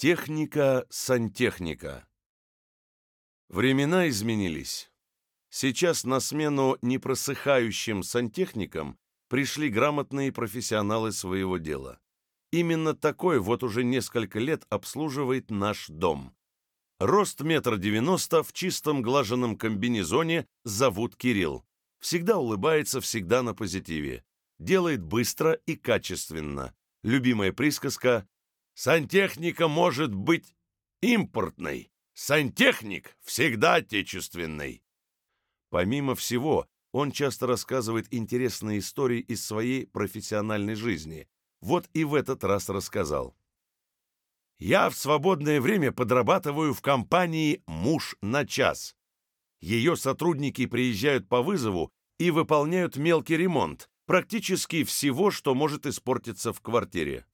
Техника-сантехника Времена изменились. Сейчас на смену непросыхающим сантехникам пришли грамотные профессионалы своего дела. Именно такой вот уже несколько лет обслуживает наш дом. Рост метр девяносто в чистом глаженном комбинезоне зовут Кирилл. Всегда улыбается, всегда на позитиве. Делает быстро и качественно. Любимая присказка Сантехника может быть импортной. Сантехник всегда отечественный. Помимо всего, он часто рассказывает интересные истории из своей профессиональной жизни. Вот и в этот раз рассказал. «Я в свободное время подрабатываю в компании «Муж на час». Ее сотрудники приезжают по вызову и выполняют мелкий ремонт, практически всего, что может испортиться в квартире.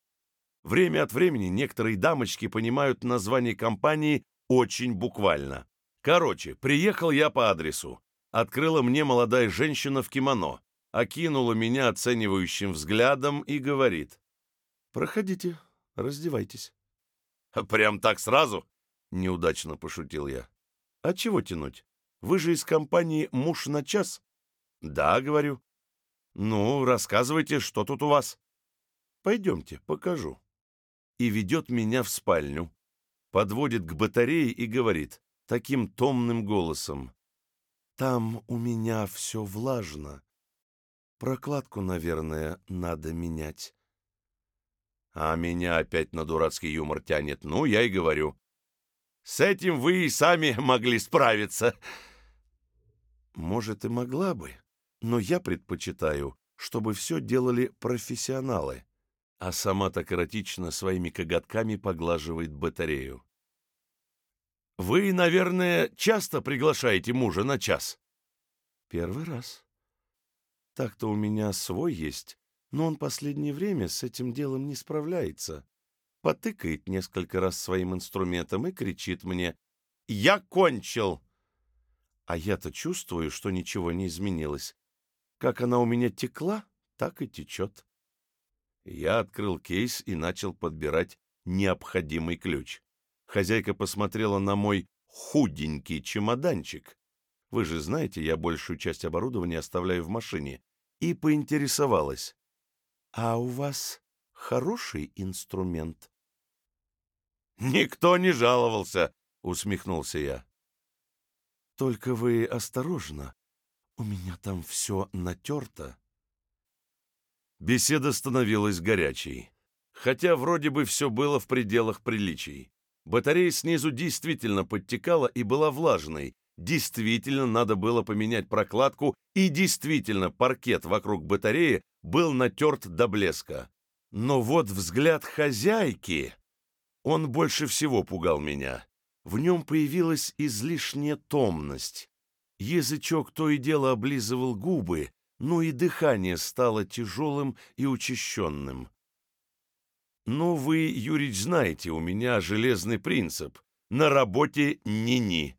Время от времени некоторые дамочки понимают название компании очень буквально. Короче, приехал я по адресу. Открыла мне молодая женщина в кимоно, окинула меня оценивающим взглядом и говорит. «Проходите, раздевайтесь». «Прям так сразу?» — неудачно пошутил я. «А чего тянуть? Вы же из компании «Муж на час»?» «Да», — говорю. «Ну, рассказывайте, что тут у вас?» «Пойдемте, покажу» и ведет меня в спальню. Подводит к батарее и говорит таким томным голосом. «Там у меня все влажно. Прокладку, наверное, надо менять». А меня опять на дурацкий юмор тянет. Ну, я и говорю. «С этим вы и сами могли справиться». Может, и могла бы, но я предпочитаю, чтобы все делали профессионалы а сама так эротично своими коготками поглаживает батарею. «Вы, наверное, часто приглашаете мужа на час?» «Первый раз. Так-то у меня свой есть, но он последнее время с этим делом не справляется. Потыкает несколько раз своим инструментом и кричит мне «Я кончил!» А я-то чувствую, что ничего не изменилось. Как она у меня текла, так и течет. Я открыл кейс и начал подбирать необходимый ключ. Хозяйка посмотрела на мой худенький чемоданчик. Вы же знаете, я большую часть оборудования оставляю в машине. И поинтересовалась. «А у вас хороший инструмент?» «Никто не жаловался», — усмехнулся я. «Только вы осторожно. У меня там все натерто». Беседа становилась горячей. Хотя вроде бы все было в пределах приличий. Батарея снизу действительно подтекала и была влажной. Действительно надо было поменять прокладку, и действительно паркет вокруг батареи был натерт до блеска. Но вот взгляд хозяйки... Он больше всего пугал меня. В нем появилась излишняя томность. Язычок то и дело облизывал губы, ну и дыхание стало тяжелым и учащенным. «Ну, вы, Юрич, знаете, у меня железный принцип. На работе ни-ни.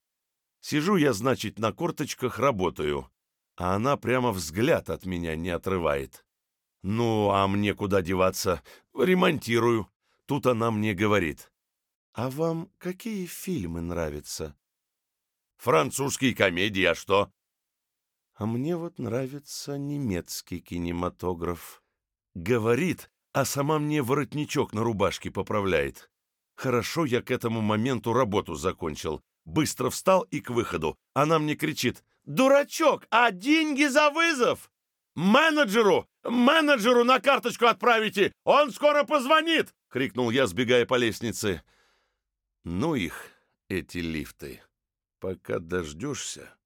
Сижу я, значит, на корточках работаю, а она прямо взгляд от меня не отрывает. Ну, а мне куда деваться? Ремонтирую. Тут она мне говорит. А вам какие фильмы нравятся? Французские комедии, а что? А мне вот нравится немецкий кинематограф. Говорит, а сама мне воротничок на рубашке поправляет. Хорошо, я к этому моменту работу закончил. Быстро встал и к выходу. Она мне кричит. «Дурачок, а деньги за вызов? Менеджеру! Менеджеру на карточку отправите! Он скоро позвонит!» — крикнул я, сбегая по лестнице. Ну их, эти лифты. Пока дождешься...